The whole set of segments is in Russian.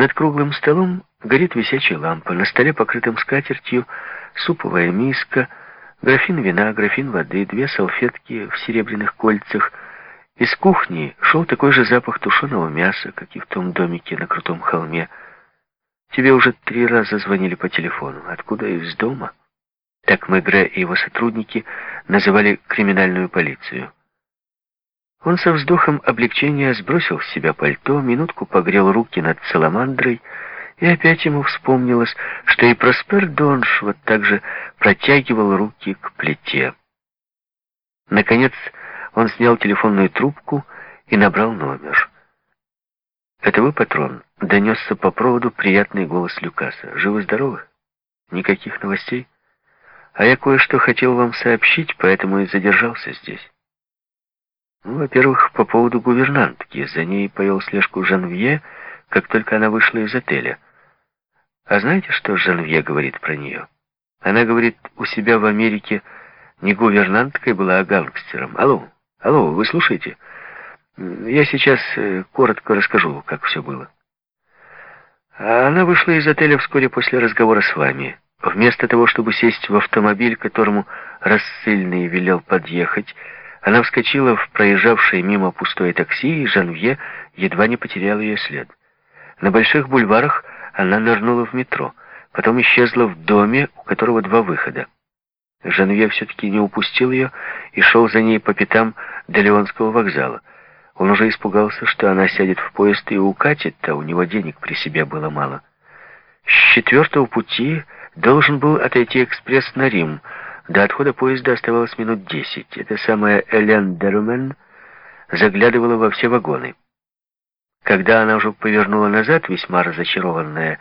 Над круглым столом горит висячая лампа, на столе, покрытым скатертью, суповая миска, графин вина, графин воды, две салфетки в серебряных кольцах. Из кухни шел такой же запах тушеного мяса, как и в том домике на крутом холме. Тебе уже три раза звонили по телефону. Откуда из дома? Так Мегре и его сотрудники называли криминальную полицию. Он со вздохом облегчения сбросил с себя пальто, минутку погрел руки над саламандрой, и опять ему вспомнилось, что и Проспер Донш вот так же протягивал руки к плите. Наконец он снял телефонную трубку и набрал номер. «Это вы, патрон?» — донесся по проводу приятный голос Люкаса. «Живы-здоровы? Никаких новостей? А я кое-что хотел вам сообщить, поэтому и задержался здесь». Ну, во-первых, по поводу гувернантки. За ней повел слежку Жанвье, как только она вышла из отеля. А знаете, что Жанвье говорит про нее? Она говорит, у себя в Америке не гувернанткой была, а гангстером. Алло, алло, вы слушаете? Я сейчас э, коротко расскажу, как все было. А она вышла из отеля вскоре после разговора с вами. Вместо того, чтобы сесть в автомобиль, которому рассыльный велел подъехать, она вскочила в проезжавшее мимо пустое такси, и Жанвье едва не потерял ее след. На больших бульварах она нырнула в метро, потом исчезла в доме, у которого два выхода. Жанвье все-таки не упустил ее и шел за ней по пятам до Леонского вокзала. Он уже испугался, что она сядет в поезд и укатит, а у него денег при себе было мало. С четвертого пути должен был отойти экспресс на Рим — до отхода поезда оставалось минут десять. Эта самая Элен Дерумен заглядывала во все вагоны. Когда она уже повернула назад, весьма разочарованная,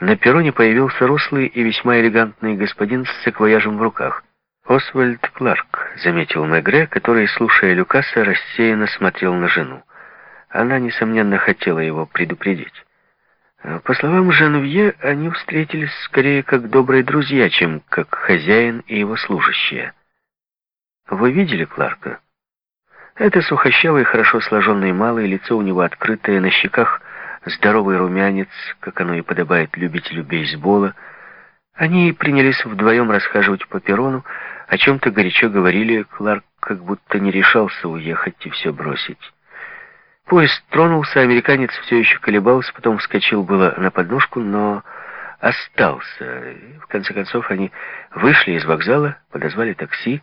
на перроне появился рослый и весьма элегантный господин с саквояжем в руках. «Освальд Кларк», — заметил Мегре, который, слушая Люкаса, рассеянно смотрел на жену. Она, несомненно, хотела его предупредить. По словам Жанвье, они встретились скорее как добрые друзья, чем как хозяин и его служащие. Вы видели Кларка? Это сухощавый, хорошо сложенный малый, лицо у него открытое, на щеках здоровый румянец, как оно и подобает любителю бейсбола. Они принялись вдвоем расхаживать по перрону, о чем-то горячо говорили, Кларк как будто не решался уехать и все бросить. Поезд тронулся, американец все еще колебался, потом вскочил было на подножку, но остался. В конце концов, они вышли из вокзала, подозвали такси.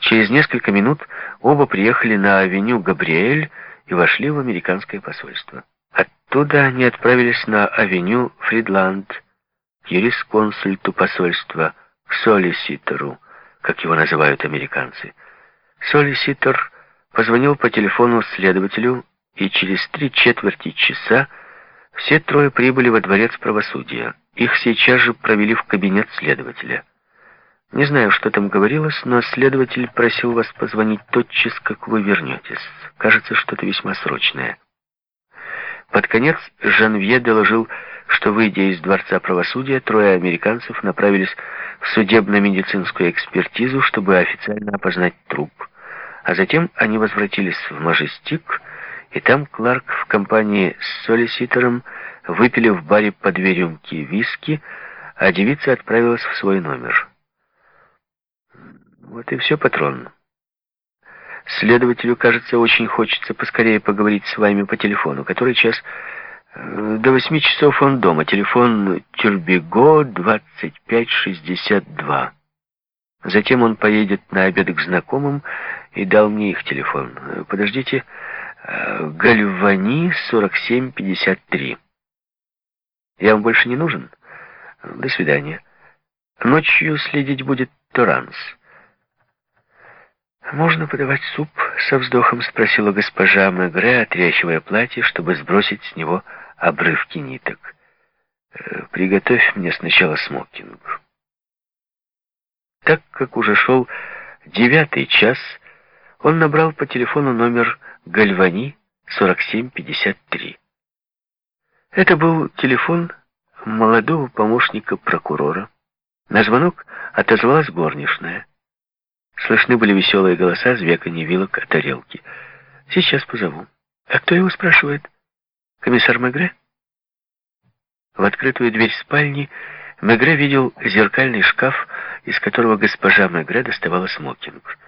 Через несколько минут оба приехали на авеню Габриэль и вошли в американское посольство. Оттуда они отправились на авеню Фридланд, юрисконсульту посольства, к солиситору, как его называют американцы. Солиситор позвонил по телефону следователю и через три четверти часа все трое прибыли во дворец правосудия. Их сейчас же провели в кабинет следователя. Не знаю, что там говорилось, но следователь просил вас позвонить тотчас, как вы вернетесь. Кажется, что-то весьма срочное. Под конец Жанвье доложил, что, выйдя из Дворца правосудия, трое американцев направились в судебно-медицинскую экспертизу, чтобы официально опознать труп. А затем они возвратились в Мажестик, и там Кларк в компании с солиситором выпили в баре по две рюмки виски, а девица отправилась в свой номер. Вот и все, патрон. Следователю, кажется, очень хочется поскорее поговорить с вами по телефону. Который час? Э, до восьми часов он дома. Телефон Тюрбего 2562. Затем он поедет на обед к знакомым и дал мне их телефон. Подождите... Гальвани 4753. Я вам больше не нужен? До свидания. Ночью следить будет Торанс. «Можно подавать суп?» — со вздохом спросила госпожа Мегре, отряхивая платье, чтобы сбросить с него обрывки ниток. «Э, «Приготовь мне сначала смокинг». Так как уже шел девятый час, он набрал по телефону номер Гальвани 4753. Это был телефон молодого помощника прокурора. На звонок отозвалась горничная. Слышны были веселые голоса, звяканье вилок о тарелке. «Сейчас позову». «А кто его спрашивает? Комиссар Мегре?» В открытую дверь спальни Мегре видел зеркальный шкаф, из которого госпожа Мегре доставала смокинг.